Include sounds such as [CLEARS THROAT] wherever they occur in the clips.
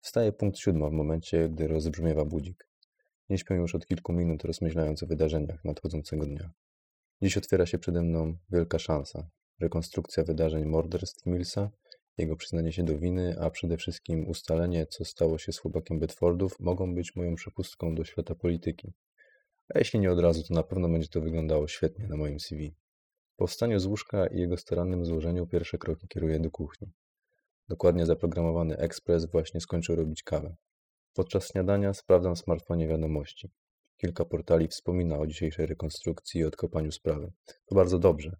Wstaje punkt siódma w momencie, gdy rozbrzmiewa budzik. Nie śpię już od kilku minut rozmyślając o wydarzeniach nadchodzącego dnia. Dziś otwiera się przede mną wielka szansa. Rekonstrukcja wydarzeń morderstw Millsa, jego przyznanie się do winy, a przede wszystkim ustalenie, co stało się z chłopakiem Bedfordów, mogą być moją przepustką do świata polityki. A jeśli nie od razu, to na pewno będzie to wyglądało świetnie na moim CV. Po wstaniu z łóżka i jego starannym złożeniu pierwsze kroki kieruję do kuchni. Dokładnie zaprogramowany ekspres właśnie skończył robić kawę. Podczas śniadania sprawdzam w smartfonie wiadomości. Kilka portali wspomina o dzisiejszej rekonstrukcji i odkopaniu sprawy. To bardzo dobrze.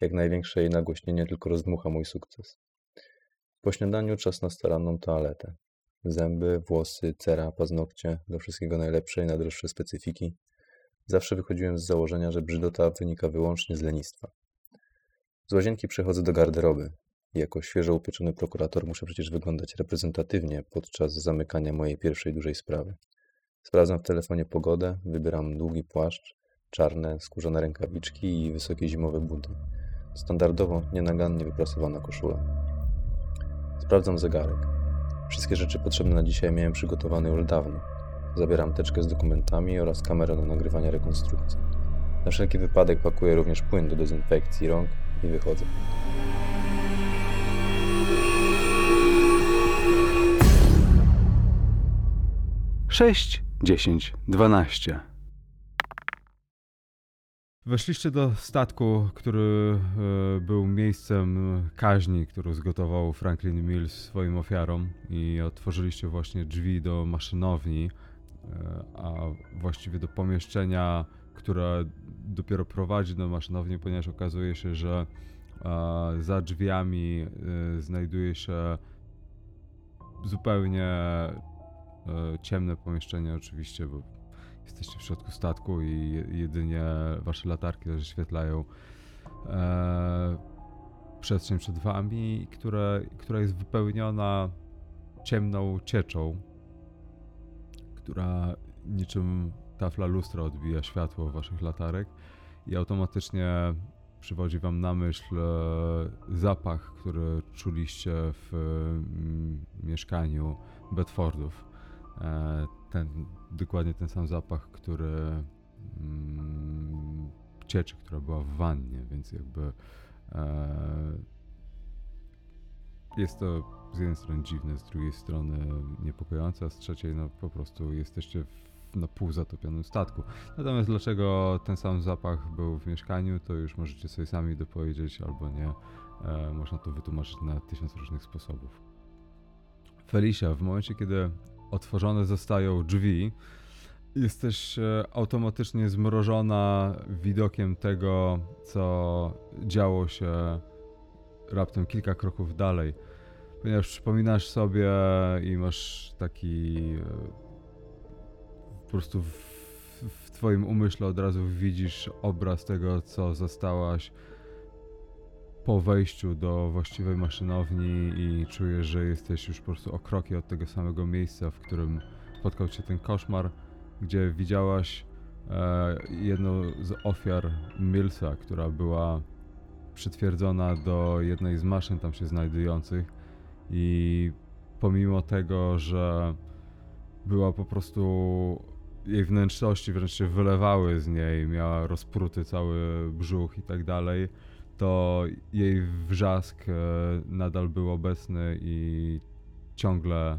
Jak największe jej nagłośnienie tylko rozdmucha mój sukces. Po śniadaniu czas na staranną toaletę. Zęby, włosy, cera, paznokcie, do wszystkiego najlepsze i najdroższe specyfiki. Zawsze wychodziłem z założenia, że brzydota wynika wyłącznie z lenistwa. Z łazienki przechodzę do garderoby. Jako świeżo upieczony prokurator muszę przecież wyglądać reprezentatywnie podczas zamykania mojej pierwszej dużej sprawy. Sprawdzam w telefonie pogodę, wybieram długi płaszcz, czarne, skórzane rękawiczki i wysokie zimowe buty. Standardowo nienagannie wyprasowana koszula. Sprawdzam zegarek. Wszystkie rzeczy potrzebne na dzisiaj miałem przygotowane już dawno. Zabieram teczkę z dokumentami oraz kamerę do nagrywania rekonstrukcji. Na wszelki wypadek pakuję również płyn do dezynfekcji rąk i wychodzę. Sześć, dziesięć, dwanaście. Weszliście do statku, który e, był miejscem kaźni, którą zgotował Franklin Mills swoim ofiarom i otworzyliście właśnie drzwi do maszynowni, e, a właściwie do pomieszczenia, które dopiero prowadzi do maszynowni, ponieważ okazuje się, że e, za drzwiami znajduje się zupełnie ciemne pomieszczenie oczywiście, bo jesteście w środku statku i je- jedynie wasze latarki rozświetlają e, przestrzeń przed wami, które, która jest wypełniona ciemną cieczą, która niczym tafla lustra odbija światło waszych latarek i automatycznie przywodzi wam na myśl e, zapach, który czuliście w mm, mieszkaniu Bedfordów. E, ten, dokładnie ten sam zapach, który mm, cieczy, która była w wannie, więc jakby e, jest to z jednej strony dziwne, z drugiej strony niepokojące, a z trzeciej no po prostu jesteście w, na pół zatopionym statku. Natomiast dlaczego ten sam zapach był w mieszkaniu, to już możecie sobie sami dopowiedzieć albo nie. E, można to wytłumaczyć na tysiąc różnych sposobów. Felicia, w momencie kiedy otworzone zostają drzwi, jesteś e, automatycznie zmrożona widokiem tego, co działo się raptem kilka kroków dalej. Ponieważ przypominasz sobie i masz taki e, po prostu w, w twoim umyśle od razu widzisz obraz tego, co zostałaś po wejściu do właściwej maszynowni i czujesz, że jesteś już po prostu o kroki od tego samego miejsca, w którym spotkał cię ten koszmar, gdzie widziałaś e, jedną z ofiar Millsa, która była przytwierdzona do jednej z maszyn tam się znajdujących. I pomimo tego, że była po prostu jej wnętrzności wręcz się wylewały z niej, miała rozpruty cały brzuch i tak dalej, to jej wrzask e, nadal był obecny i ciągle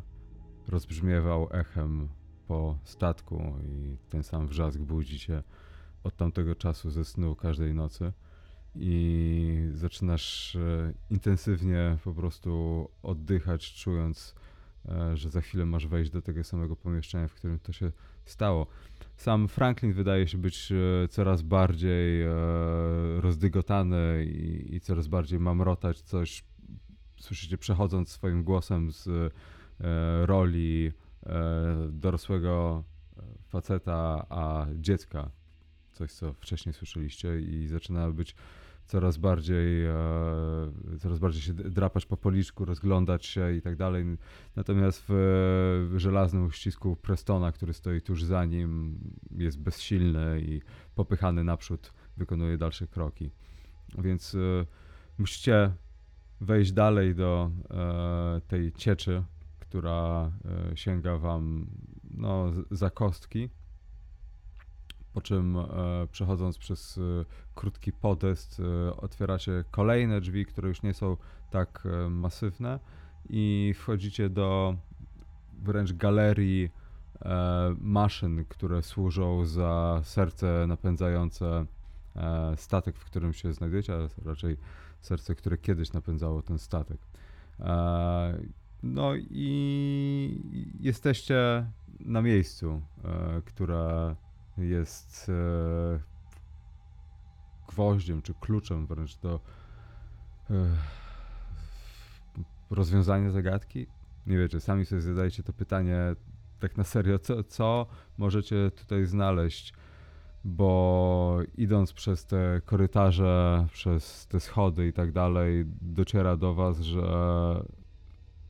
rozbrzmiewał echem po statku i ten sam wrzask budzi cię od tamtego czasu ze snu każdej nocy. I zaczynasz e, intensywnie po prostu oddychać, czując, że za chwilę masz wejść do tego samego pomieszczenia, w którym to się stało. Sam Franklin wydaje się być e, coraz bardziej e, rozdygotany i, coraz bardziej mamrotać coś, słyszycie, przechodząc swoim głosem z e, roli e, dorosłego e, faceta, a dziecka. Coś, co wcześniej słyszeliście i zaczyna być coraz bardziej, e, coraz bardziej się drapać po policzku, rozglądać się i tak dalej. Natomiast w, żelaznym uścisku Prestona, który stoi tuż za nim, jest bezsilny i popychany naprzód wykonuje dalsze kroki. Więc e, musicie wejść dalej do e, tej cieczy, która sięga wam no, za kostki. Po czym e, przechodząc przez e, krótki podest, e, otwieracie kolejne drzwi, które już nie są tak masywne i wchodzicie do wręcz galerii maszyn, które służą za serce napędzające statek, w którym się znajdujecie, ale raczej serce, które kiedyś napędzało ten statek. No i jesteście na miejscu, które jest e, gwoździem czy kluczem wręcz do e, rozwiązania zagadki. Nie wiecie, sami sobie zadajecie to pytanie tak na serio, co, co możecie tutaj znaleźć, bo idąc przez te korytarze, przez te schody i tak dalej, dociera do was, że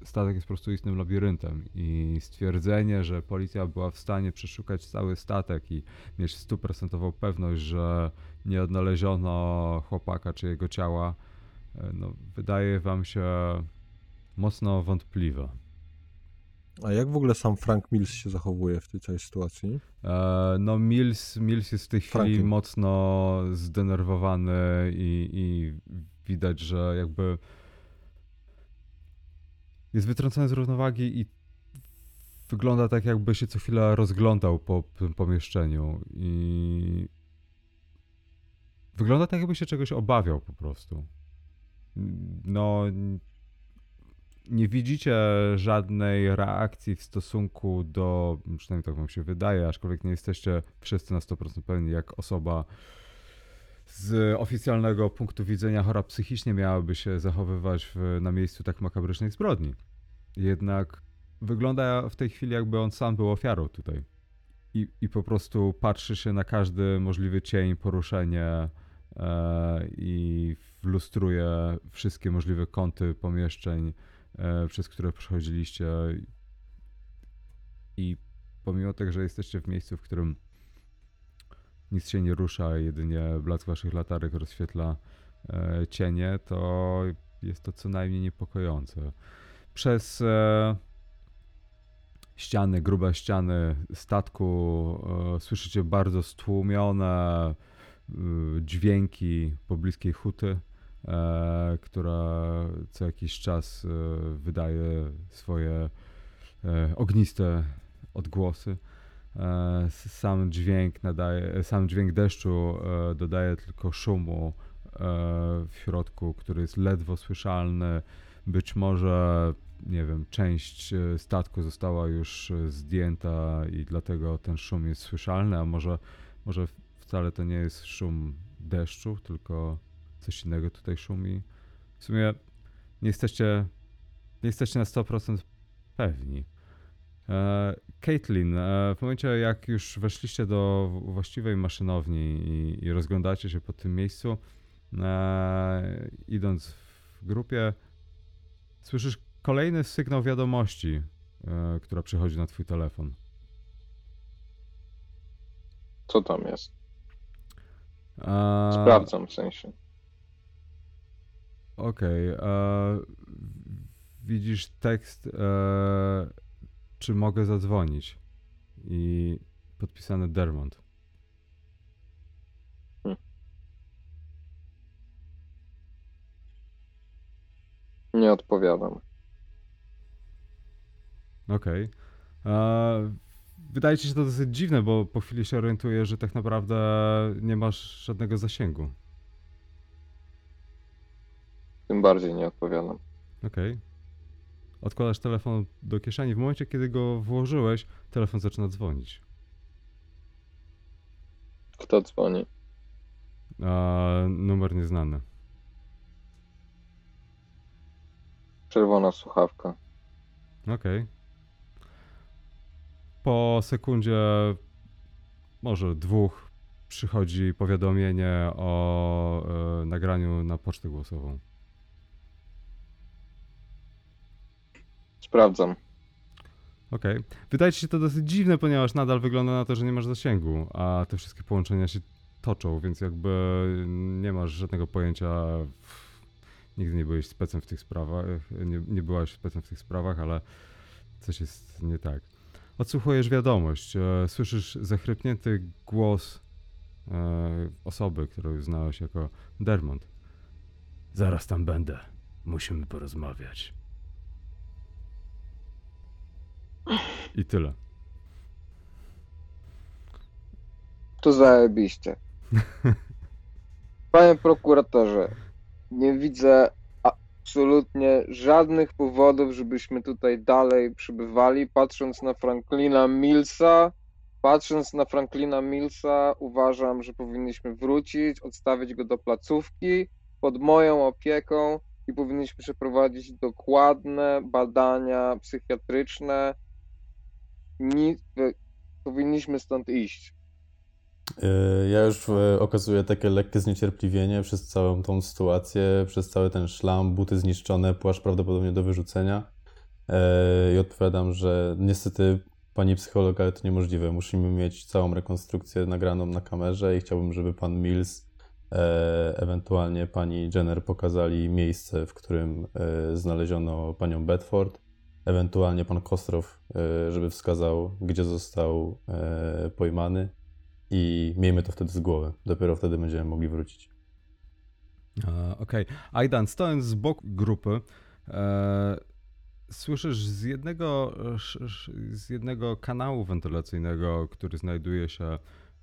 statek jest po prostu istnym labiryntem i stwierdzenie, że policja była w stanie przeszukać cały statek i mieć stuprocentową pewność, że nie odnaleziono chłopaka czy jego ciała, e, no, wydaje wam się mocno wątpliwe. A jak w ogóle sam Frank Mills się zachowuje w tej całej sytuacji? E, No, Mills, Mills jest w tej chwili Franklin. mocno zdenerwowany i, i widać, że jakby jest wytrącony z równowagi i wygląda tak, jakby się co chwilę rozglądał po tym pomieszczeniu i wygląda tak, jakby się czegoś obawiał po prostu. No, nie widzicie żadnej reakcji w stosunku do, przynajmniej tak wam się wydaje, aczkolwiek nie jesteście wszyscy na 100% pewni, jak osoba z oficjalnego punktu widzenia chora psychicznie miałaby się zachowywać w, na miejscu tak makabrycznej zbrodni. Jednak wygląda w tej chwili, jakby on sam był ofiarą tutaj. I, i po prostu patrzy się na każdy możliwy cień, poruszenie e, i lustruje wszystkie możliwe kąty pomieszczeń, e, przez które przechodziliście. I pomimo tego, że jesteście w miejscu, w którym nic się nie rusza, jedynie blask waszych latarek rozświetla e, cienie, to jest to co najmniej niepokojące. Przez e, ściany, grube ściany statku e, słyszycie bardzo stłumione dźwięki pobliskiej huty, która co jakiś czas wydaje swoje ogniste odgłosy. E, Sam dźwięk nadaje, sam dźwięk deszczu e, dodaje tylko szumu e, w środku, który jest ledwo słyszalny. Być może, nie wiem, część statku została już zdjęta i dlatego ten szum jest słyszalny, a może, może wcale to nie jest szum deszczu, tylko coś innego tutaj szumi. W sumie nie jesteście, nie jesteście na 100% pewni. E, Caitlin, e, w momencie jak już weszliście do właściwej maszynowni i, i rozglądacie się po tym miejscu, e, idąc w grupie, słyszysz kolejny sygnał wiadomości, e, która przychodzi na twój telefon. Co tam jest? E, Sprawdzam w sensie. Okej. e, Widzisz tekst, czy mogę zadzwonić? I podpisane Dermont. Nie odpowiadam. Okej. E, Wydaje ci się to dosyć dziwne, bo po chwili się orientuję, że tak naprawdę nie masz żadnego zasięgu. Tym bardziej nie odpowiadam. Okej. Odkładasz telefon do kieszeni. W momencie, kiedy go włożyłeś, telefon zaczyna dzwonić. Kto dzwoni? E, numer nieznany. Czerwona słuchawka. Okej. Po sekundzie, może dwóch, przychodzi powiadomienie o e, nagraniu na pocztę głosową. Sprawdzam. Okej. Wydaje ci się to dosyć dziwne, ponieważ nadal wygląda na to, że nie masz zasięgu, a te wszystkie połączenia się toczą, więc jakby nie masz żadnego pojęcia. Nigdy nie byłeś specem w tych sprawach, nie, nie byłaś specem w tych sprawach, ale coś jest nie tak. Odsłuchujesz wiadomość, e, słyszysz zachrypnięty głos e, osoby, którą znałeś jako Dermont. Zaraz tam będę. Musimy porozmawiać. I tyle. To zajebiście. [LAUGHS] Panie prokuratorze, nie widzę absolutnie żadnych powodów, żebyśmy tutaj dalej przybywali. Patrząc na Franklina Millsa, patrząc na Franklina Millsa, uważam, że powinniśmy wrócić, odstawić go do placówki pod moją opieką i powinniśmy przeprowadzić dokładne badania psychiatryczne. Ni- powinniśmy stąd iść. Yy, Ja już e, okazuję takie lekkie zniecierpliwienie przez całą tą sytuację, przez cały ten szlam, buty zniszczone, płaszcz prawdopodobnie do wyrzucenia. E, I odpowiadam, że niestety pani psycholog, ale to niemożliwe. Musimy mieć całą rekonstrukcję nagraną na kamerze i chciałbym, żeby pan Mills, e, ewentualnie pani Jenner pokazali miejsce, w którym e, znaleziono panią Bedford. Ewentualnie pan Kostrow, e, żeby wskazał, gdzie został e, pojmany. I miejmy to wtedy z głowy. Dopiero wtedy będziemy mogli wrócić. Okej. Aidan, stojąc z boku grupy, e, słyszysz z jednego, z jednego kanału wentylacyjnego, który znajduje się,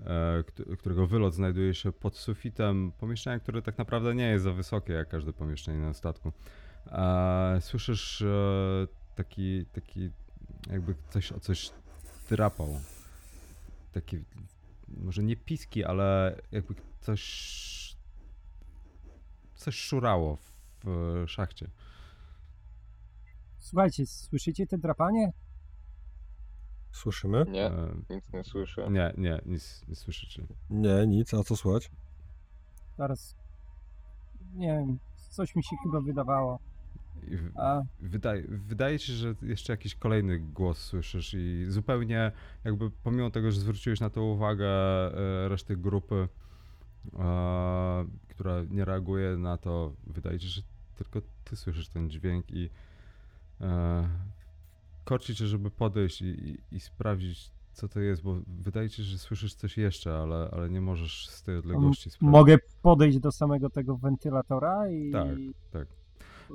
e, kt- którego wylot znajduje się pod sufitem pomieszczenia, które tak naprawdę nie jest za wysokie jak każde pomieszczenie na statku. Słyszysz taki, taki jakby coś o coś drapał. Takie, może nie piski, ale jakby coś coś szurało w szachcie. Słuchajcie, słyszycie te drapanie? Słyszymy? Nie, E, nic nie słyszę. nie, nie, nic nie słyszycie. Nie, nic. A co słychać? Zaraz. Nie wiem, coś mi się chyba wydawało. A wydaje, wydaje ci się, że jeszcze jakiś kolejny głos słyszysz i zupełnie jakby pomimo tego, że zwróciłeś na to uwagę e, reszty grupy, e, która nie reaguje na to, wydaje ci się, że tylko ty słyszysz ten dźwięk i e, korci cię, żeby podejść i, i, i sprawdzić, co to jest, bo wydaje ci się, że słyszysz coś jeszcze, ale, ale nie możesz z tej odległości sprawdzić. mogę podejść do samego tego wentylatora i Tak, tak.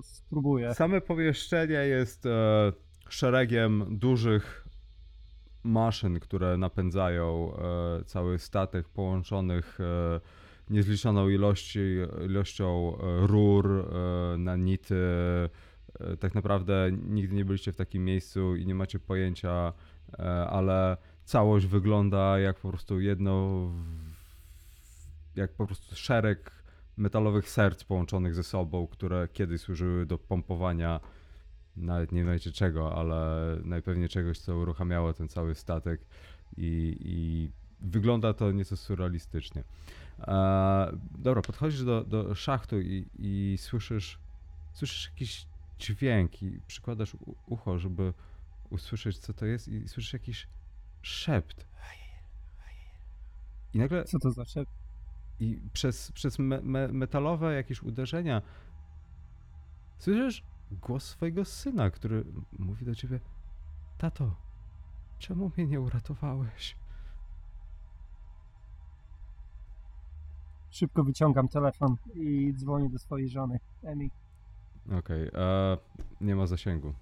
Spróbuję. Same pomieszczenie jest e, szeregiem dużych maszyn, które napędzają e, cały statek, połączonych e, niezliczoną ilości, ilością rur, na nity. Tak naprawdę nigdy nie byliście w takim miejscu i nie macie pojęcia, ale całość wygląda jak po prostu jedno, jak po prostu szereg metalowych serc połączonych ze sobą, które kiedyś służyły do pompowania nawet nie wiecie czego, ale najpewniej czegoś, co uruchamiało ten cały statek i, i wygląda to nieco surrealistycznie. E, dobra, podchodzisz do, do szachtu i, i słyszysz, słyszysz jakiś dźwięk i przykładasz u- ucho, żeby usłyszeć, co to jest i słyszysz jakiś szept. I nagle Co to za szep? I przez, przez me, me, metalowe jakieś uderzenia słyszysz głos swojego syna, który mówi do ciebie: Tato, czemu mnie nie uratowałeś? Szybko wyciągam telefon i dzwonię do swojej żony, Emi. Okej, e, nie ma zasięgu.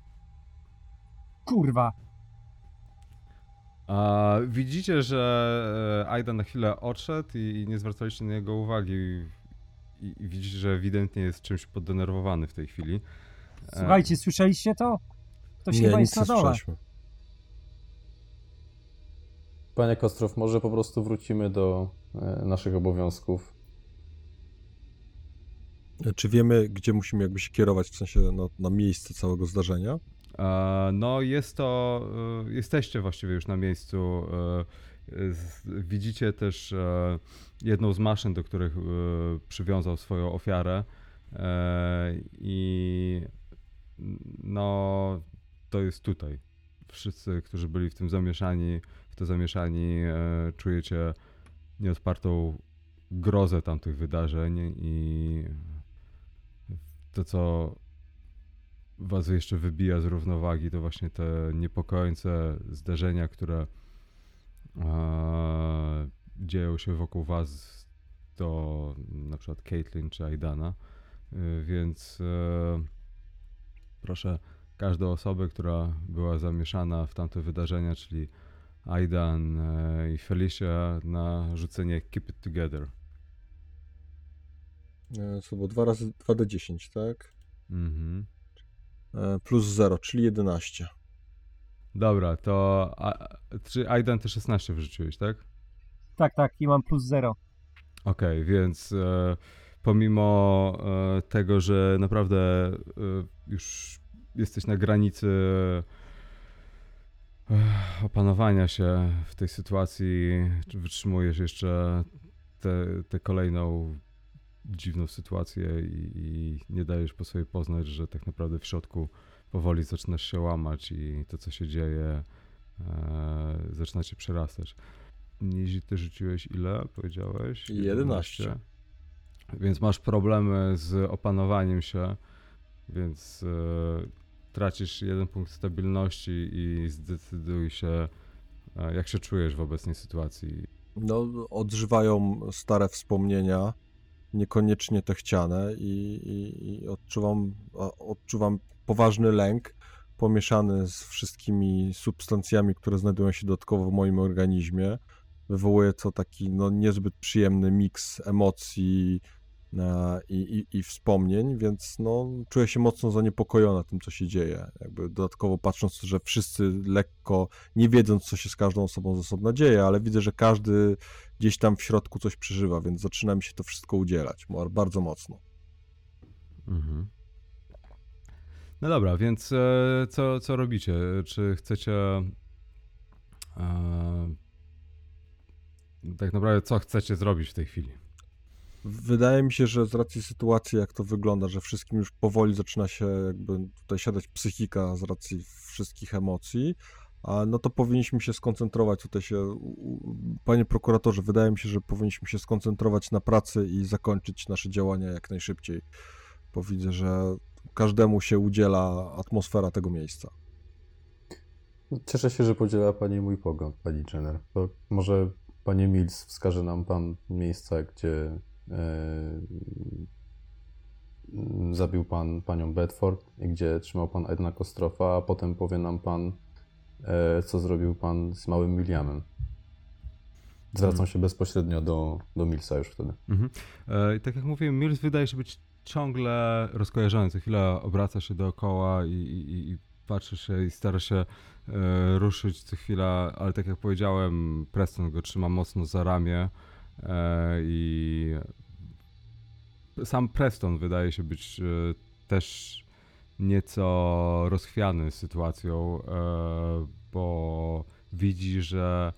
Kurwa! A widzicie, że e, Aida na chwilę odszedł i, i nie zwracaliście na niego uwagi. I, I widzicie, że ewidentnie jest czymś poddenerwowany w tej chwili. E, Słuchajcie, słyszeliście to? Ktoś nie, chyba nic jest na nie dole. słyszeliśmy. Panie Kostrow, może po prostu wrócimy do e, naszych obowiązków. Czy wiemy, gdzie musimy jakby się kierować, w sensie no, na miejsce całego zdarzenia? E, No, jest to. e, Jesteście właściwie już na miejscu. e, Widzicie też jedną z maszyn, do których przywiązał swoją ofiarę. I no, to jest tutaj. Wszyscy, którzy byli w tym zamieszani, w to zamieszani, czujecie nieodpartą grozę tamtych wydarzeń i to, co was jeszcze wybija z równowagi, to właśnie te niepokojące zdarzenia, które e, dzieją się wokół was, to na przykład Caitlyn czy Aidana, Y, więc e, proszę każdą osobę, która była zamieszana w tamte wydarzenia, czyli Aidan e, i Felicia na rzucenie Keep It Together. E, Co było 2 razy 2d10, tak? Mhm. Plus 0, czyli 11. Dobra, to a, czy Aidan ty 16 wrzuciłeś, tak? Tak, tak, i mam plus zero. Okej, więc e, pomimo e, tego, że naprawdę e, już jesteś na granicy e, opanowania się w tej sytuacji, czy wytrzymujesz jeszcze tę te kolejną dziwną sytuację i, i nie dajesz po sobie poznać, że tak naprawdę w środku powoli zaczynasz się łamać i to, co się dzieje, e, zaczyna cię przerastać. Nizi, ty rzuciłeś ile, powiedziałeś? 11. Więc masz problemy z opanowaniem się, więc e, tracisz jeden punkt stabilności i zdecyduj się, e, jak się czujesz w obecnej sytuacji. No, odżywają stare wspomnienia, niekoniecznie te chciane i, i, i odczuwam, odczuwam poważny lęk pomieszany z wszystkimi substancjami, które znajdują się dodatkowo w moim organizmie. Wywołuje to taki no, niezbyt przyjemny miks emocji i, i, i wspomnień, więc no, czuję się mocno zaniepokojona tym, co się dzieje. Jakby dodatkowo patrząc, że wszyscy lekko, nie wiedząc, co się z każdą osobą z osobna dzieje, ale widzę, że każdy gdzieś tam w środku coś przeżywa, więc zaczyna mi się to wszystko udzielać bardzo mocno. Mhm. No dobra, więc e, co, co robicie? Czy chcecie. E, tak naprawdę, co chcecie zrobić w tej chwili? Wydaje mi się, że z racji sytuacji, jak to wygląda, że wszystkim już powoli zaczyna się jakby tutaj siadać psychika z racji wszystkich emocji, no to powinniśmy się skoncentrować tutaj się, panie prokuratorze, wydaje mi się, że powinniśmy się skoncentrować na pracy i zakończyć nasze działania jak najszybciej, bo widzę, że każdemu się udziela atmosfera tego miejsca. Cieszę się, że podziela Pani mój pogląd, Pani Jenner. Może Panie Mills wskaże nam Pan miejsca, gdzie zabił Pan Panią Bedford i gdzie trzymał Pan Edna Kostrofa, a potem powie nam Pan, e, co zrobił Pan z małym Williamem. Zwracam Mhm. się bezpośrednio do, do Millsa już wtedy. Mhm. E, tak jak mówiłem, Mills wydaje się być ciągle rozkojarzony. Co chwila obraca się dookoła i, i, i patrzy się i stara się e, ruszyć co chwila, ale tak jak powiedziałem, Preston go trzyma mocno za ramię i sam Preston wydaje się być e, też nieco rozchwiany sytuacją, e, bo widzi, że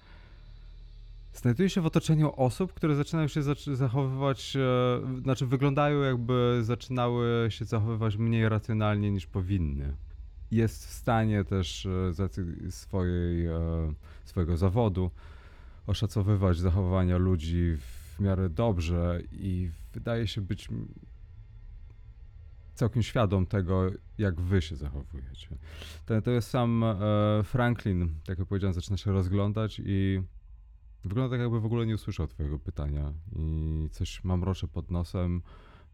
Znajduje się w otoczeniu osób, które zaczynają się zac- zachowywać, e, znaczy wyglądają jakby zaczynały się zachowywać mniej racjonalnie niż powinny. Jest w stanie też e, z swojej, e, swojego zawodu oszacowywać zachowania ludzi w miarę dobrze i wydaje się być całkiem świadom tego, jak wy się zachowujecie. To, to jest sam e, Franklin, tak jak powiedziałem, zaczyna się rozglądać i Wygląda tak, jakby w ogóle nie usłyszał Twojego pytania i coś mamrocze pod nosem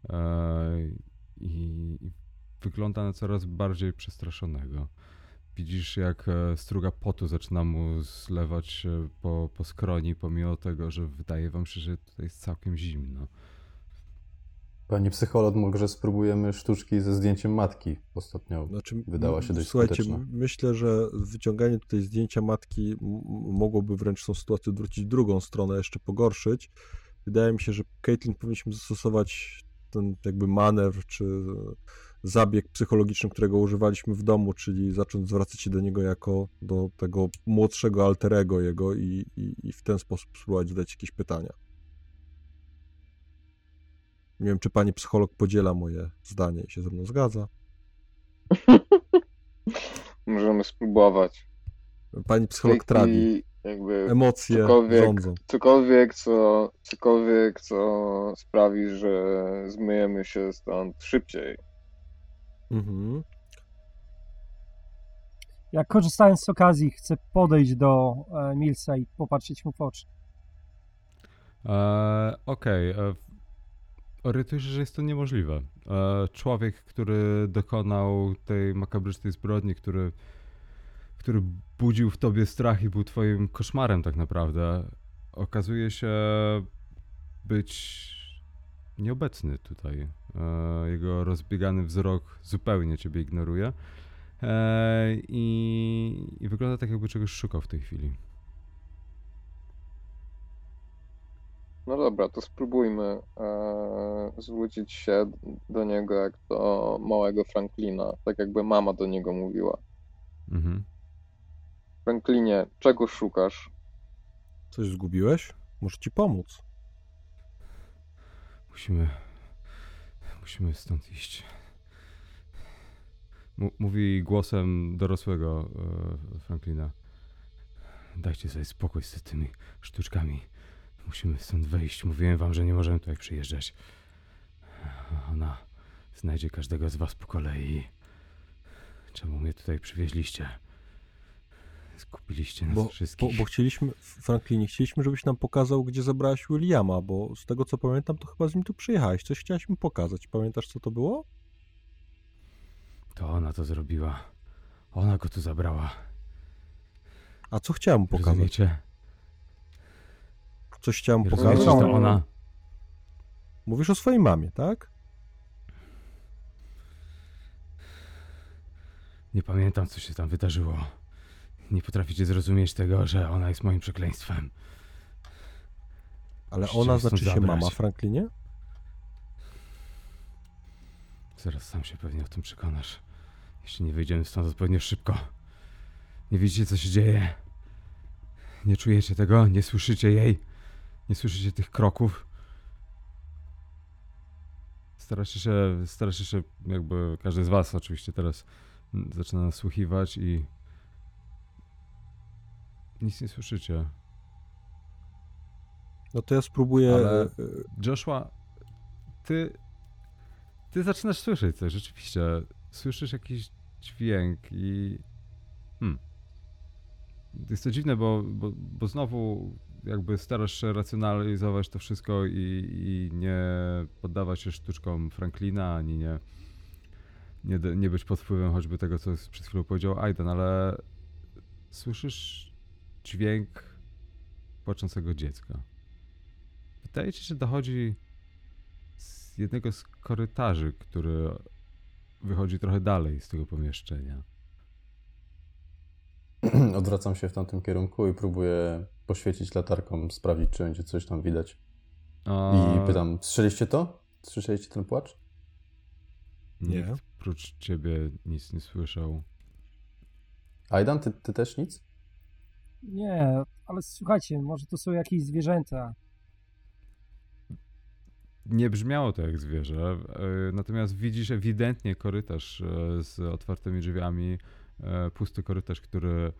e, i, i wygląda na coraz bardziej przestraszonego. Widzisz, jak e, struga potu zaczyna mu zlewać się po, po skroni, pomimo tego, że wydaje Wam się, że tutaj jest całkiem zimno. Pani psycholog, może spróbujemy sztuczki ze zdjęciem matki ostatnio. Znaczy, Wydała się dość Słuchajcie, skuteczna. myślę, że wyciąganie tutaj zdjęcia matki mogłoby wręcz tą sytuację odwrócić w drugą stronę, jeszcze pogorszyć. Wydaje mi się, że Caitlin powinniśmy zastosować ten jakby manewr czy zabieg psychologiczny, którego używaliśmy w domu, czyli zacząć zwracać się do niego jako do tego młodszego alterego jego i, i, i w ten sposób spróbować zadać jakieś pytania. Nie wiem, czy pani psycholog podziela moje zdanie i się ze mną zgadza. [LAUGHS] Możemy spróbować. Pani psycholog trawi. Emocje cokolwiek- rządzą. cokolwiek, co, cokolwiek, co sprawi, że zmyjemy się stąd szybciej. Mhm. Ja korzystając z okazji chcę podejść do e, Millsa i popatrzeć mu w oczy. E, Okej. e, Orientuję się, że jest to niemożliwe. E, człowiek, który dokonał tej makabrycznej zbrodni, który, który budził w tobie strach i był twoim koszmarem tak naprawdę, okazuje się być nieobecny tutaj. E, jego rozbiegany wzrok zupełnie ciebie ignoruje. E, i, I wygląda tak, jakby czegoś szukał w tej chwili. No dobra, to spróbujmy e, zwrócić się do niego jak do małego Franklina, tak jakby mama do niego mówiła. Mhm. Franklinie, czego szukasz? Coś zgubiłeś? Może ci pomóc. Musimy. Musimy stąd iść. M- mówi głosem dorosłego e, Franklina. Dajcie sobie spokój z tymi sztuczkami. Musimy stąd wejść. Mówiłem wam, że nie możemy tutaj przyjeżdżać. Ona znajdzie każdego z was po kolei. Czemu mnie tutaj przywieźliście? Skupiliście nas Bo, bo, wszystkich. bo chcieliśmy, Franklinie, chcieliśmy, żebyś nam pokazał, gdzie zabrałaś Williama, bo z tego co pamiętam, to chyba z nim tu przyjechałeś. Coś chciałaś mi pokazać. Pamiętasz, co to było? To ona to zrobiła. Ona go tu zabrała. A co chciałem mu pokazać? Rozumiecie? Coś chciałem mu Rozumiecie, pokazać? że to ona. Mówisz o swojej mamie, tak? Nie pamiętam, co się tam wydarzyło. Nie potraficie zrozumieć tego, że ona jest moim przekleństwem. Ale Musicie ona mnie stąd znaczy się zabrać. mama Franklinie? Zaraz sam się pewnie o tym przekonasz. Jeśli nie wyjdziemy stąd odpowiednio szybko. Nie widzicie, co się dzieje. Nie czujecie tego, nie słyszycie jej. Nie słyszycie tych kroków. Staracie się, staracie się, jakby każdy z was oczywiście teraz mm, zaczyna nasłuchiwać i nic nie słyszycie. No to ja spróbuję. Ale- e, Joshua, ty, ty zaczynasz słyszeć coś, rzeczywiście. Słyszysz jakiś dźwięk i... Hmm. Jest to dziwne, bo, bo, bo znowu jakby starasz się racjonalizować to wszystko i, i nie poddawać się sztuczkom Franklina, ani nie, nie, nie być pod wpływem choćby tego, co przed chwilą powiedział Aidan, ale słyszysz dźwięk płaczącego dziecka. Wydaje ci się, że dochodzi z jednego z korytarzy, który wychodzi trochę dalej z tego pomieszczenia. [CLEARS THROAT] Odwracam się w tamtym kierunku i próbuję poświecić latarką, sprawdzić, czy będzie coś tam widać. A I pytam, słyszeliście to? Słyszeliście ten płacz? Nie. Nikt prócz ciebie nic nie słyszał. Aidan, ty, ty też nic? Nie, ale słuchajcie, może to są jakieś zwierzęta. Nie brzmiało to jak zwierzę, e, natomiast widzisz ewidentnie korytarz e, z otwartymi drzwiami, e, pusty korytarz, który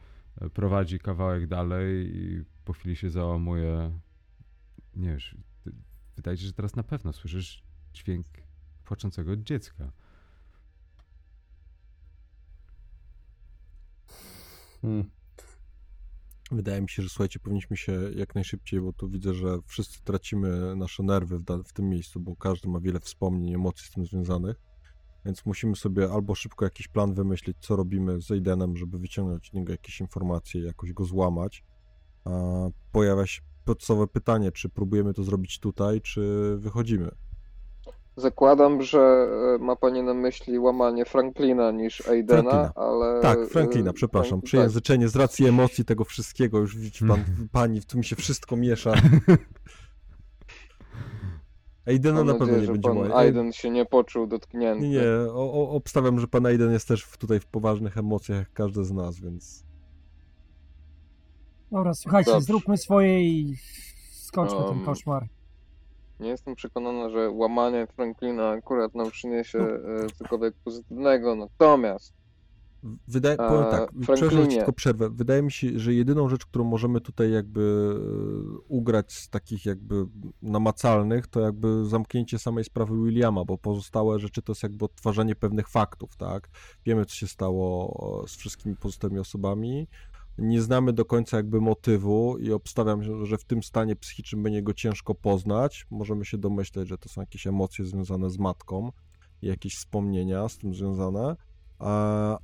prowadzi kawałek dalej i po chwili się załamuje. Nie wiesz, ty- wydaje ci się, że teraz na pewno słyszysz dźwięk płaczącego dziecka. Hmm. Wydaje mi się, że słuchajcie, powinniśmy się jak najszybciej, bo tu widzę, że wszyscy tracimy nasze nerwy w, w tym miejscu, bo każdy ma wiele wspomnień, emocji z tym związanych. Więc musimy sobie albo szybko jakiś plan wymyślić, co robimy z Aidenem, żeby wyciągnąć od niego jakieś informacje, jakoś go złamać. A pojawia się podstawowe pytanie, czy próbujemy to zrobić tutaj, czy wychodzimy. Zakładam, że e, ma pani na myśli łamanie Franklina niż Aidena, Franklina. ale... Tak, e, Franklina, przepraszam. Frank- Przejęzyczenie z racji emocji tego wszystkiego, już widzi pan, [LAUGHS] pani, tu mi się wszystko miesza. [LAUGHS] Aidena Mam na pewno nadzieję, nie że będzie pan moje. Aiden się nie poczuł dotknięty. Nie, nie, o, o, obstawiam, że pan Aiden jest też tutaj w poważnych emocjach, jak każdy z nas, więc Dobra, słuchajcie, Dobrze. zróbmy swoje i skończmy ten Um, koszmar. Nie jestem przekonana, że łamanie Franklina akurat nam przyniesie No. e, cokolwiek pozytywnego, natomiast Wydaje, powiem tak, Franklinie. przepraszam tylko przerwę. Wydaje mi się, że jedyną rzecz, którą możemy tutaj jakby e, ugrać z takich jakby namacalnych, to jakby zamknięcie samej sprawy Williama, bo pozostałe rzeczy to jest jakby odtwarzanie pewnych faktów, tak? Wiemy, co się stało z wszystkimi pozostałymi osobami. Nie znamy do końca jakby motywu i obstawiam, że- że w tym stanie psychicznym będzie go ciężko poznać. Możemy się domyśleć, że to są jakieś emocje związane z matką jakieś wspomnienia z tym związane.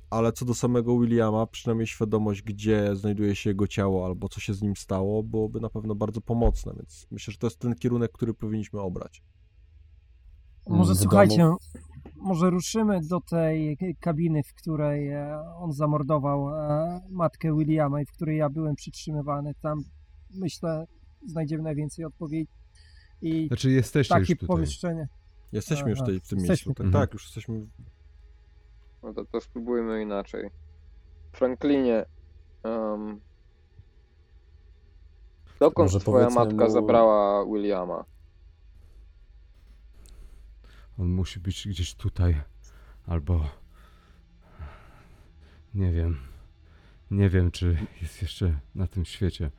Ale co do samego Williama, przynajmniej świadomość, gdzie znajduje się jego ciało albo co się z nim stało, byłoby na pewno bardzo pomocne, więc myślę, że to jest ten kierunek, który powinniśmy obrać. Może słuchajcie, może ruszymy do tej kabiny, w której e, on zamordował e, matkę Williama i w której ja byłem przytrzymywany. Tam myślę, znajdziemy najwięcej odpowiedzi. I Znaczy jesteście już takie tutaj. pomieszczenie. Jesteśmy już tutaj w tym jesteśmy. miejscu. Tak, Mhm. tak, już jesteśmy. No to, to spróbujmy inaczej. Franklinie, um, dokąd Może twoja matka mu- zabrała Williama? On musi być gdzieś tutaj. Albo. Nie wiem. Nie wiem, czy jest jeszcze na tym świecie.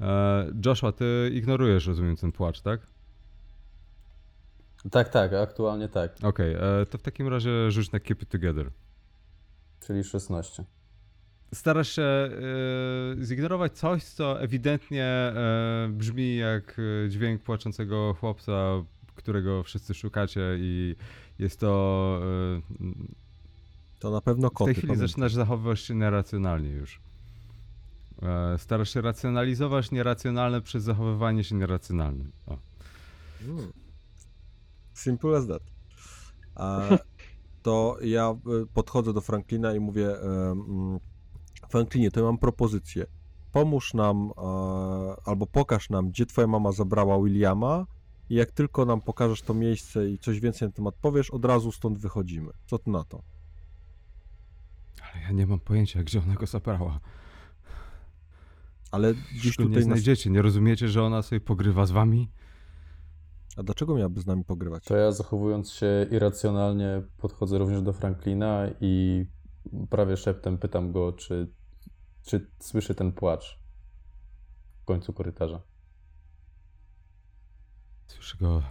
E, Joshua, ty ignorujesz, rozumiem, ten płacz, tak? Tak, tak, aktualnie tak. Okej, e, to w takim razie rzuć na Keep It Together. Czyli 16. Starasz się e, zignorować coś, co ewidentnie brzmi jak dźwięk płaczącego chłopca, którego wszyscy szukacie i jest to... E, To na pewno w koty. tej chwili pamiętaj. zaczynasz zachowywać się nieracjonalnie już. E, starasz się racjonalizować nieracjonalne przez zachowywanie się nieracjonalnym. O. Mm. Simple as that. A, [LAUGHS] to ja y, podchodzę do Franklina i mówię: em, Franklinie, to ja mam propozycję. Pomóż nam e, albo pokaż nam, gdzie twoja mama zabrała Williama. I jak tylko nam pokażesz to miejsce i coś więcej na temat powiesz, od razu stąd wychodzimy. Co ty na to? Ale ja nie mam pojęcia, gdzie ona go zabrała. Ale gdzieś Już go nie tutaj. Nas... znajdziecie. Nie rozumiecie, że ona sobie pogrywa z wami? A dlaczego miałaby z nami pogrywać? To ja zachowując się irracjonalnie podchodzę również do Franklina i prawie szeptem pytam go, czy, czy słyszy ten płacz w końcu korytarza. Słyszę go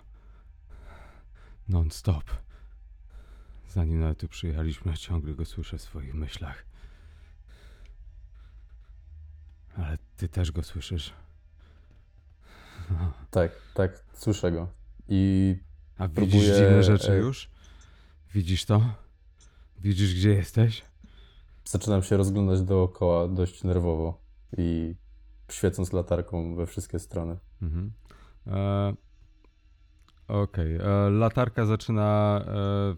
non-stop. Zanim nawet tu przyjechaliśmy, ciągle go słyszę w swoich myślach. Ale ty też go słyszysz. Tak, tak, słyszę go. I A widzisz Próbuję, dziwne rzeczy e, już? Widzisz to? Widzisz, gdzie jesteś? zaczynam się rozglądać dookoła dość nerwowo i świecąc latarką we wszystkie strony. Mhm. E, Okej. e, Latarka zaczyna. E,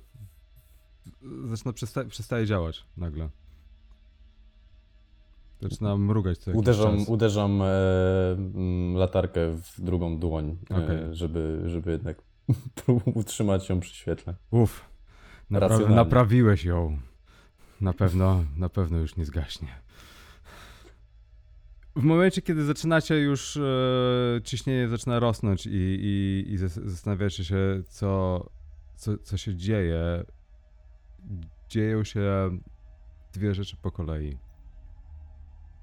zaczyna przesta- przestaje działać nagle. Zaczyna mrugać co Uderzam, czas. uderzam e, latarkę w drugą dłoń, Okej. e, żeby, żeby jednak [LAUGHS] utrzymać ją przy świetle. Uff, naprawiłeś ją. Na pewno, na pewno już nie zgaśnie. W momencie, kiedy zaczynacie już, e, ciśnienie zaczyna rosnąć i, i, i zas- zastanawiacie się, co, co, co się dzieje, dzieją się dwie rzeczy po kolei.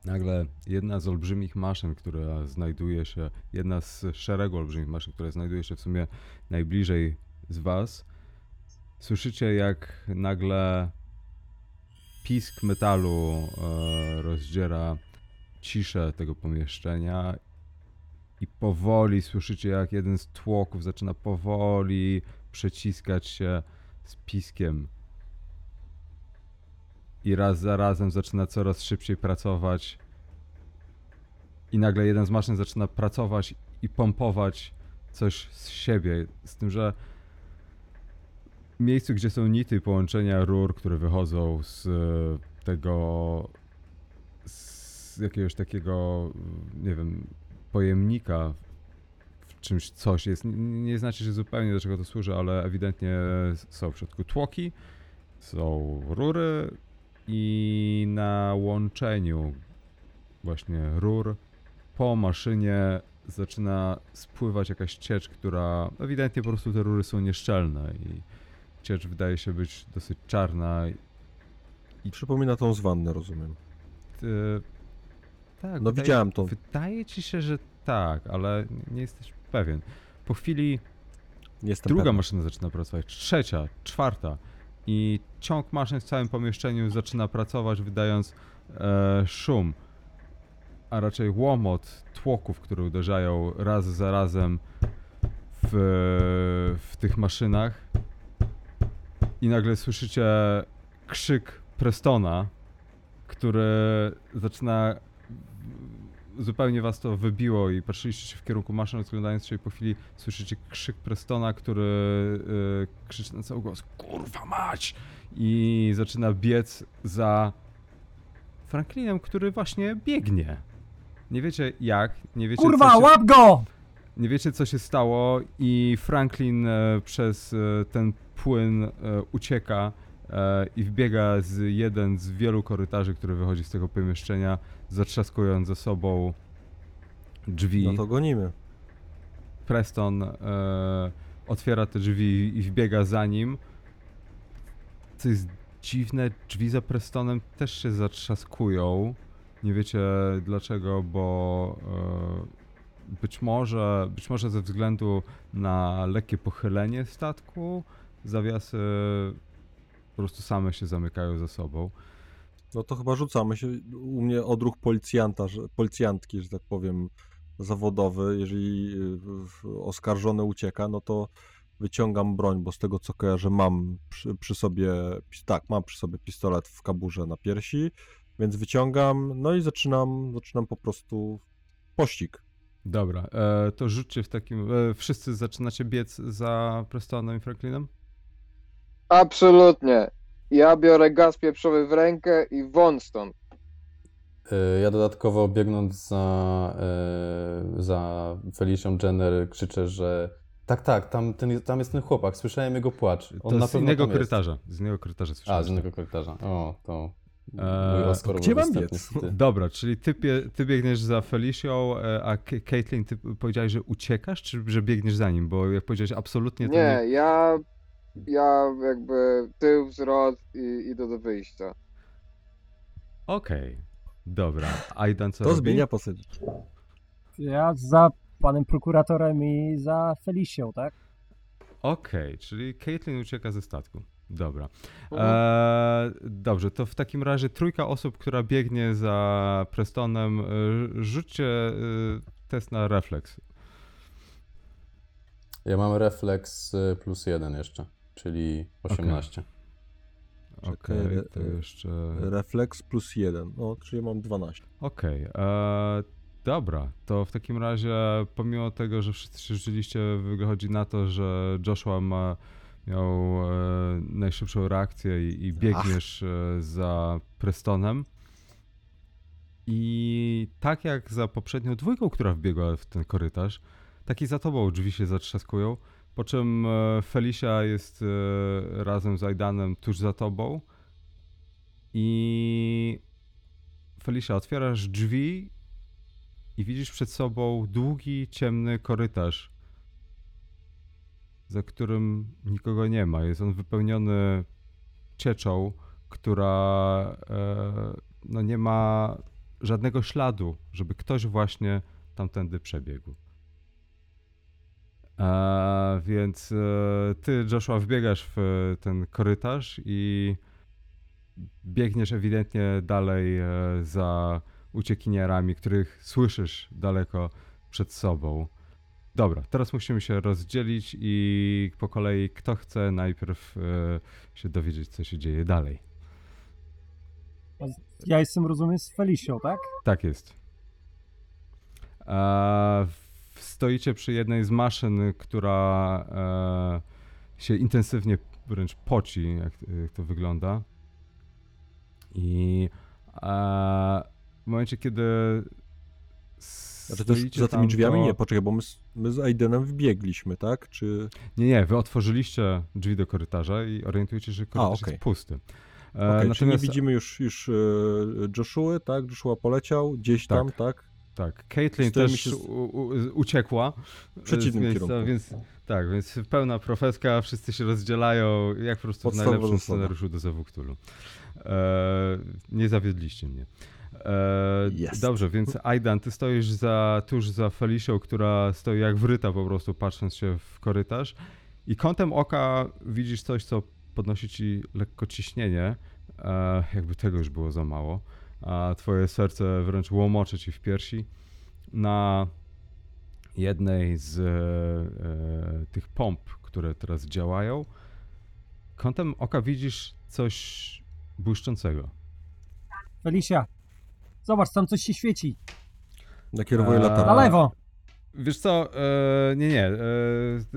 Nagle jedna z olbrzymich maszyn, która znajduje się, jedna z szeregu olbrzymich maszyn, która znajduje się w sumie najbliżej z was, słyszycie jak nagle pisk metalu e, rozdziera ciszę tego pomieszczenia i powoli słyszycie jak jeden z tłoków zaczyna powoli przeciskać się z piskiem. I raz za razem zaczyna coraz szybciej pracować. I nagle jeden z maszyn zaczyna pracować i pompować coś z siebie, z tym, że w miejscu, gdzie są nity połączenia rur, które wychodzą z tego jakiegoś takiego, nie wiem, pojemnika w czymś coś jest. Nie, znacie się zupełnie do czego to służy, ale ewidentnie są w środku tłoki, są rury i na łączeniu właśnie rur po maszynie zaczyna spływać jakaś ciecz, która ewidentnie po prostu te rury są nieszczelne i ciecz wydaje się być dosyć czarna Przypomina tą z wanny, rozumiem. Ty, tak, No wydaje, widziałem to. Wydaje ci się, że tak, ale nie jesteś pewien. Po chwili jestem druga pewny. maszyna zaczyna pracować, trzecia, czwarta i ciąg maszyn w całym pomieszczeniu zaczyna pracować, wydając e, szum, a raczej łomot tłoków, które uderzają raz za razem w, w tych maszynach. I nagle słyszycie krzyk Prestona, który zaczyna. Zupełnie was to wybiło i patrzyliście się w kierunku maszyn, rozglądając się i po chwili słyszycie krzyk Prestona, który y, krzyczy na cały głos Kurwa mać! I zaczyna biec za Franklinem, który właśnie biegnie. Nie wiecie jak, nie wiecie Kurwa, co się... łap go! Nie wiecie, co się stało, i Franklin e, przez e, ten płyn e, ucieka i wbiega z jeden z wielu korytarzy, który wychodzi z tego pomieszczenia, zatrzaskując za sobą drzwi. No to gonimy. Preston e, otwiera te drzwi i wbiega za nim. Co jest dziwne, drzwi za Prestonem też się zatrzaskują. Nie wiecie dlaczego, bo e, być może, być może ze względu na lekkie pochylenie statku, zawiasy prostu same się zamykają za sobą. No to chyba rzucamy się. U mnie odruch policjanta, że, policjantki, że tak powiem, zawodowy. Jeżeli oskarżony ucieka, no to wyciągam broń, bo z tego co kojarzę, mam przy, przy sobie, tak, mam przy sobie pistolet w kaburze na piersi, więc wyciągam, no i zaczynam, zaczynam po prostu pościg. Dobra, e, to rzućcie w takim. E, wszyscy zaczynacie biec za Prestonem i Franklinem? Absolutnie. Ja biorę gaz pieprzowy w rękę i won stąd. Y, Ja dodatkowo biegnąc za, y, za Felicją Jenner krzyczę, że tak, tak, tam, ten, tam jest ten chłopak, słyszałem jego płacz. On to na z pewno innego jest. korytarza. Z innego korytarza A, słyszałem. z innego korytarza. O, to Eee, gdzie mam biec? Dobra, czyli ty, ty biegniesz za Felicją, e, a Caitlin, ty powiedziałeś, że uciekasz, czy że biegniesz za nim? Bo jak powiedziałeś absolutnie, to Nie, ja, ja jakby tył, wzrot i idę do wyjścia. Okej, dobra. Aidan co To robi? zmienia postać. Ja za panem prokuratorem i za Felicją, tak? Okej, czyli Caitlin ucieka ze statku. Dobra. Mhm. Eee, dobrze, to w takim razie trójka osób, która biegnie za Prestonem, e, rzućcie e, test na refleks. Ja mam refleks y, plus jeden jeszcze, czyli 18. Okej, Czekaj, re- to jeszcze... Refleks plus jeden, no, czyli mam 12. Okej, e, dobra, to w takim razie pomimo tego, że wszyscy się rzuciliście, wychodzi na to, że Joshua ma, miał e, najszybszą reakcję i, i biegniesz e, za Prestonem. I tak jak za poprzednią dwójką, która wbiegła w ten korytarz, tak i za tobą drzwi się zatrzaskują, po czym e, Felicia jest e, razem z Aidanem tuż za tobą i Felicia, otwierasz drzwi i widzisz przed sobą długi, ciemny korytarz, za którym nikogo nie ma. Jest on wypełniony cieczą, która e, no nie ma żadnego śladu, żeby ktoś właśnie tamtędy przebiegł. E, więc e, ty, Joshua, wbiegasz w ten korytarz i biegniesz ewidentnie dalej e, za uciekiniarami, których słyszysz daleko przed sobą. Dobra, teraz musimy się rozdzielić i po kolei kto chce najpierw e, się dowiedzieć, co się dzieje dalej. Ja jestem, rozumiem, z Felicją, tak? Tak jest. E, w- stoicie przy jednej z maszyn, która e, się intensywnie wręcz poci, jak, jak to wygląda. I e, w momencie, kiedy Znaczy stoicie za tymi drzwiami? Nie, poczekaj, bo my, z- my z Aidenem wbiegliśmy, tak? Czy... Nie, nie, wy otworzyliście drzwi do korytarza i orientujecie się, że korytarz okej. jest pusty. E, Okej, czyli nie natomiast- widzimy już, już e, Joshua, tak? Joshua poleciał gdzieś Tak. tam, tak? Tak, Stoimy też się z- u, u, uciekła. W przeciwnym miejsca, kierunku. Więc, tak, więc pełna profeska, wszyscy się rozdzielają, jak po prostu w najlepszym zasada. scenariuszu do Zewu Cthulhu. E, nie zawiedliście mnie. E. Dobrze, więc Aidan, ty stoisz za, tuż za Felicią, która stoi jak wryta po prostu, patrząc się w korytarz i kątem oka widzisz coś, co podnosi ci lekko ciśnienie, e, jakby tego już było za mało, a twoje serce wręcz łomocze ci w piersi. Na jednej z e, tych pomp, które teraz działają, kątem oka widzisz coś błyszczącego. Felicia, zobacz, tam coś się świeci. Nakierowuję Eee, latarnię. Na lewo. Wiesz co, e, nie, nie, e,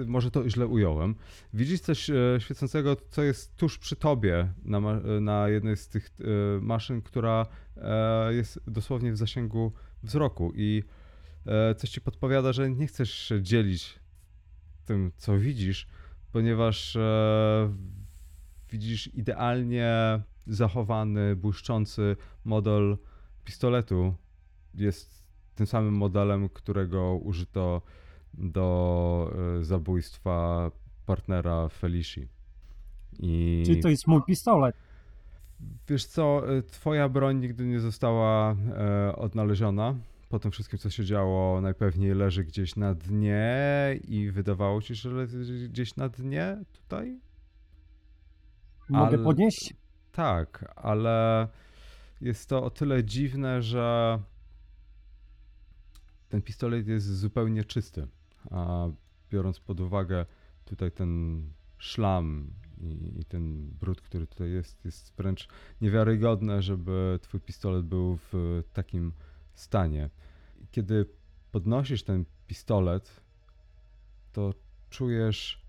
może to źle ująłem. Widzisz coś e, świecącego, co jest tuż przy tobie na, na jednej z tych e, maszyn, która e, jest dosłownie w zasięgu wzroku i e, coś ci podpowiada, że nie chcesz się dzielić tym, co widzisz, ponieważ widzisz idealnie zachowany, błyszczący model pistoletu. Jest tym samym modelem, którego użyto do e, zabójstwa partnera Felici. I Czyli to jest mój pistolet. wiesz co, e, twoja broń nigdy nie została e, odnaleziona. Po tym wszystkim, co się działo, najpewniej leży gdzieś na dnie i wydawało ci się, że leży gdzieś na dnie tutaj? Mogę Ale- podnieść? Tak, ale jest to o tyle dziwne, że ten pistolet jest zupełnie czysty. A biorąc pod uwagę tutaj ten szlam i, i ten brud, który tutaj jest, jest wręcz niewiarygodne, żeby twój pistolet był w takim stanie. Kiedy podnosisz ten pistolet, to czujesz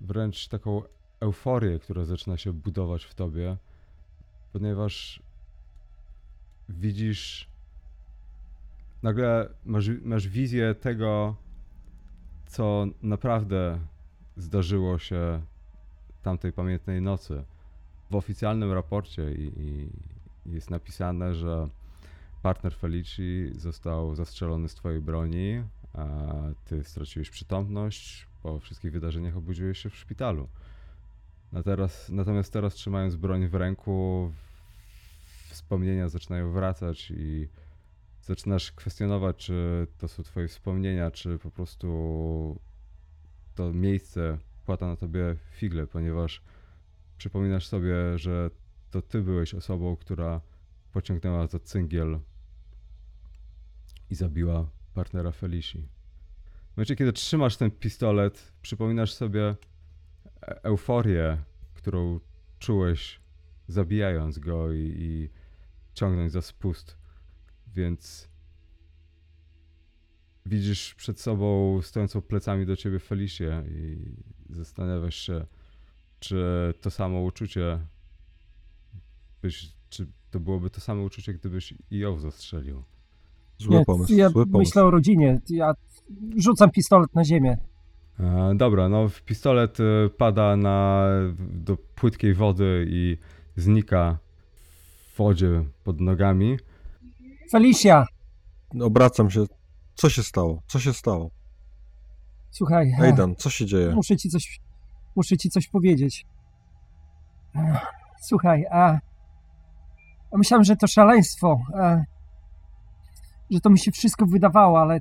wręcz taką euforię, która zaczyna się budować w tobie, ponieważ widzisz, nagle masz, masz wizję tego, co naprawdę zdarzyło się tamtej pamiętnej nocy. W oficjalnym raporcie i, i jest napisane, że partner Felici został zastrzelony z twojej broni, a ty straciłeś przytomność. Po wszystkich wydarzeniach obudziłeś się w szpitalu. Na teraz, natomiast teraz trzymając broń w ręku, wspomnienia zaczynają wracać i zaczynasz kwestionować, czy to są twoje wspomnienia, czy po prostu to miejsce płata na tobie figle, ponieważ przypominasz sobie, że to ty byłeś osobą, która pociągnęła za cyngiel i zabiła partnera Felici. W momencie, kiedy trzymasz ten pistolet, przypominasz sobie e- euforię, którą czułeś zabijając go i, i ciągnąć za spust. Więc widzisz przed sobą stojącą plecami do ciebie Felicję i zastanawiasz się, czy to samo uczucie byś, czy to byłoby to samo uczucie, gdybyś i ją zastrzelił. Zły Nie, pomysł, ja zły pomysł. myślę o rodzinie. Ja rzucam pistolet na ziemię. E, dobra, no w pistolet e, pada na, do płytkiej wody i znika w wodzie pod nogami. Felicia, Obracam się. Co się stało? Co się stało? słuchaj. e, Ejdan, co się dzieje? Muszę ci coś, muszę ci coś powiedzieć. Ech, Słuchaj, a, a myślałem, że to szaleństwo, a, że to mi się wszystko wydawało, ale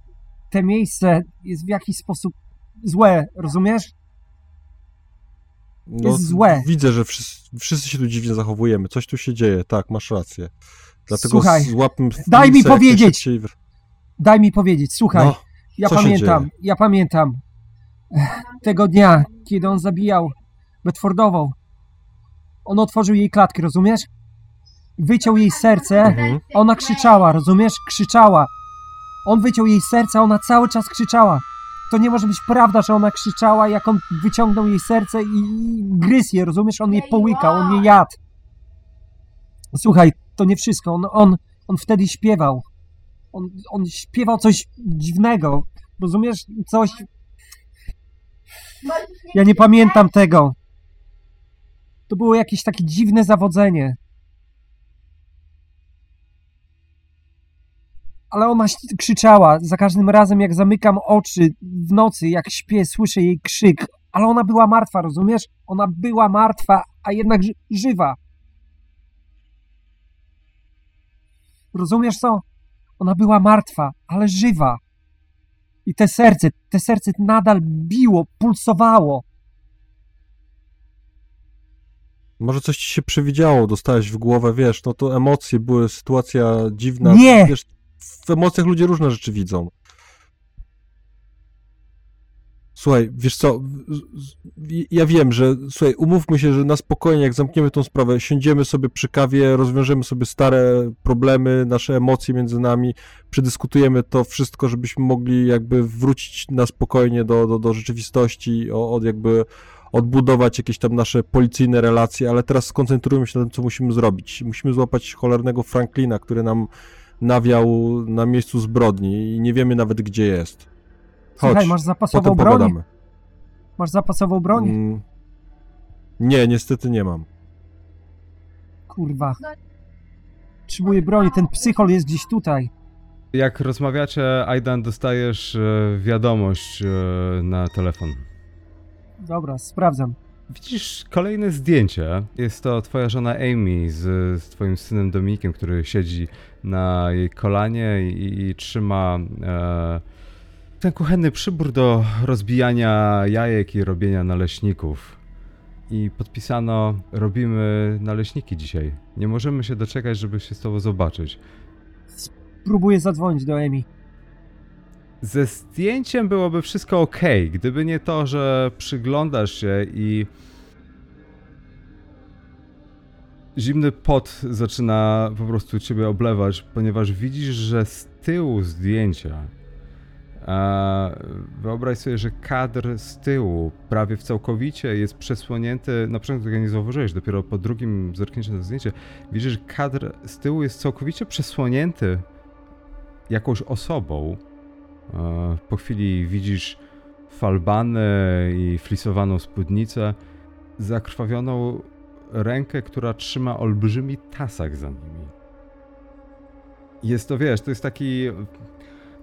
te miejsce jest w jakiś sposób złe, rozumiesz? No, jest złe. Widzę, że wszyscy, wszyscy się tu dziwnie zachowujemy. Coś tu się dzieje. Tak, masz rację. Dlatego Słuchaj, złapmy daj mi powiedzieć. Daj mi powiedzieć, słuchaj, No, ja pamiętam, ja pamiętam ech, tego dnia, kiedy on zabijał Bedfordową. On otworzył jej klatkę, rozumiesz? Wyciął jej serce, mhm. Ona krzyczała, rozumiesz? Krzyczała. On wyciął jej serce, ona cały czas krzyczała. To nie może być prawda, że ona krzyczała, jak on wyciągnął jej serce i i gryzł je, rozumiesz? On je połykał, on je jadł. Słuchaj, to nie wszystko. On, on, on wtedy śpiewał. On, on śpiewał coś dziwnego. Rozumiesz? Coś... Ja nie pamiętam tego. To było jakieś takie dziwne zawodzenie. ale ona krzyczała. Za każdym razem, jak zamykam oczy w nocy, jak śpię, słyszę jej krzyk. Ale ona była martwa, rozumiesz? Ona była martwa, a jednak ży- żywa. Rozumiesz co? Ona była martwa, ale żywa. I te serce, te serce nadal biło, pulsowało. Może coś ci się przewidziało, dostałeś w głowę, wiesz, no to emocje były, sytuacja dziwna. Nie! Wiesz, w emocjach ludzie różne rzeczy widzą. Słuchaj, wiesz co, ja wiem, że, słuchaj, umówmy się, że na spokojnie, jak zamkniemy tą sprawę, siądziemy sobie przy kawie, rozwiążemy sobie stare problemy, nasze emocje między nami, przedyskutujemy to wszystko, żebyśmy mogli jakby wrócić na spokojnie do, do, do rzeczywistości, od jakby odbudować jakieś tam nasze policyjne relacje, ale teraz skoncentrujmy się na tym, co musimy zrobić. Musimy złapać cholernego Franklina, który nam nawiał na miejscu zbrodni i nie wiemy nawet, gdzie jest. Chodź, Słuchaj, masz zapasową potem broń? pogadamy. Masz zapasową broń? Mm, nie, niestety nie mam. Kurwa. Potrzebuję broni, ten psychol jest gdzieś tutaj. Jak rozmawiacie, Aidan, dostajesz e, wiadomość e, na telefon. Dobra, sprawdzam. Widzisz kolejne zdjęcie. Jest to twoja żona Amy z, z twoim synem Dominikiem, który siedzi na jej kolanie i, i trzyma e, ten kuchenny przybór do rozbijania jajek i robienia naleśników. I podpisano, robimy naleśniki dzisiaj. Nie możemy się doczekać, żeby się z tobą zobaczyć. Próbuję zadzwonić do Emi. Ze zdjęciem byłoby wszystko ok, gdyby nie to, że przyglądasz się i zimny pot zaczyna po prostu ciebie oblewać, ponieważ widzisz, że z tyłu zdjęcia wyobraź sobie, że kadr z tyłu prawie w całkowicie jest przesłonięty, na początku tego nie zauważyłeś, dopiero po drugim zerknięciu na zdjęcie widzisz, że kadr z tyłu jest całkowicie przesłonięty jakąś osobą, Po chwili widzisz falbany i flisowaną spódnicę, zakrwawioną rękę, która trzyma olbrzymi tasak za nimi. Jest to, wiesz, to jest taki.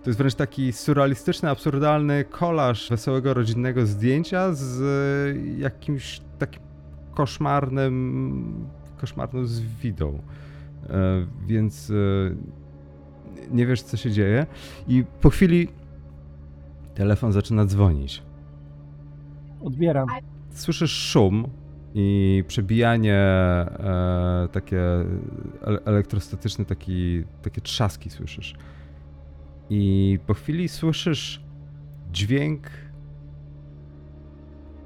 To jest wręcz taki surrealistyczny, absurdalny kolaż wesołego rodzinnego zdjęcia z jakimś takim koszmarnym, koszmarną zwidą. E, Więc e, nie wiesz, co się dzieje. I po chwili telefon zaczyna dzwonić. Odbieram. Słyszysz szum i przebijanie e, takie ele- elektrostatyczne, taki, takie trzaski słyszysz. I po chwili słyszysz dźwięk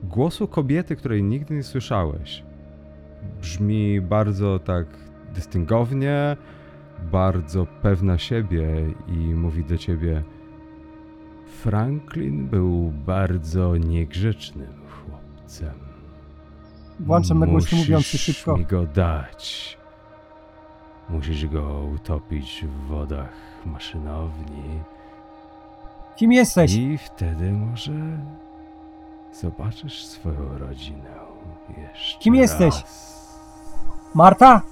głosu kobiety, której nigdy nie słyszałeś. Brzmi bardzo tak dystyngownie, bardzo pewna siebie i mówi do ciebie: Franklin był bardzo niegrzecznym chłopcem. Włączam na głośno Musisz mówiący szybko. mi go dać. Musisz go utopić w wodach maszynowni. Kim jesteś? I wtedy może zobaczysz swoją rodzinę jeszcze Kim jesteś? raz. Marta?